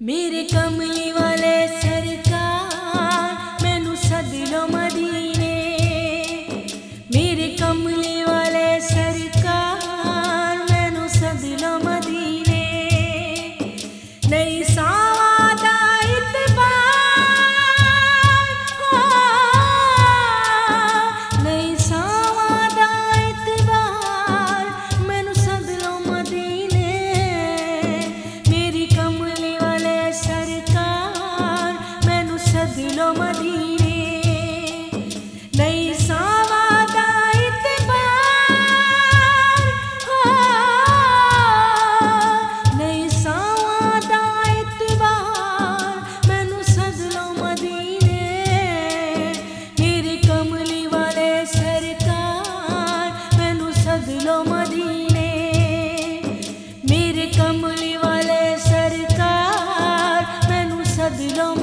میرے کملی والے سے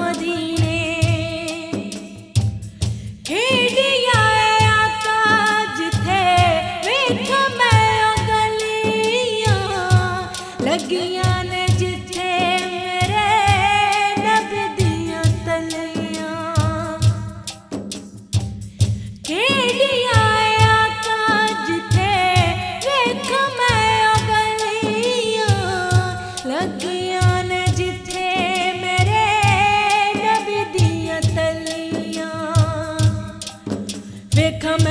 مدینے۔ کھیڑی come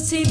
ਤੁਸੀਂ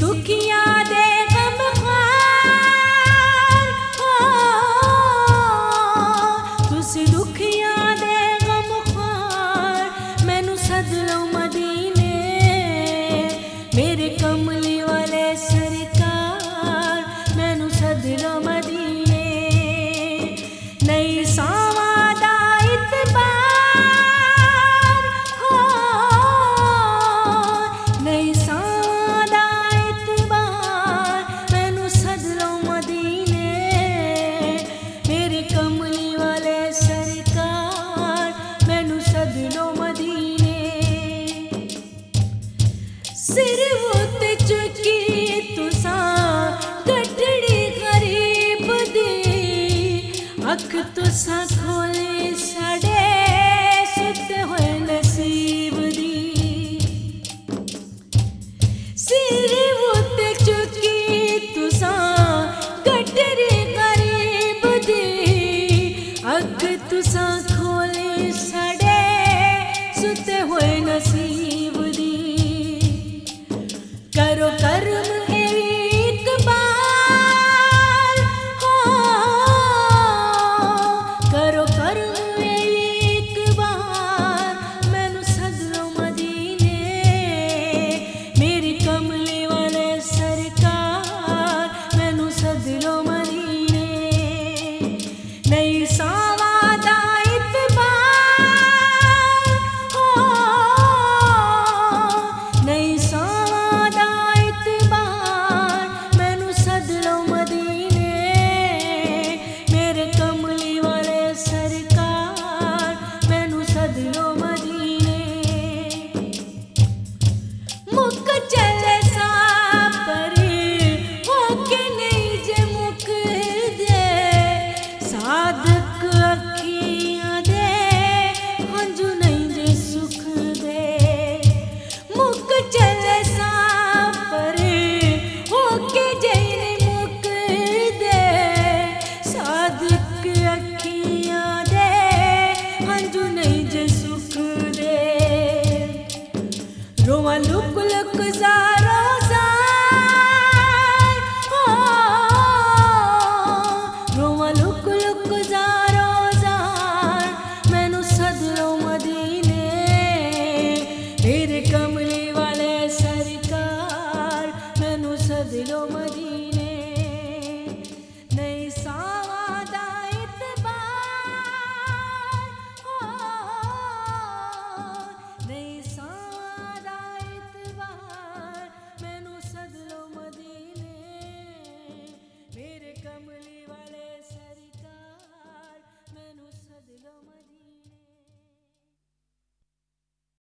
وقت تو ساتھ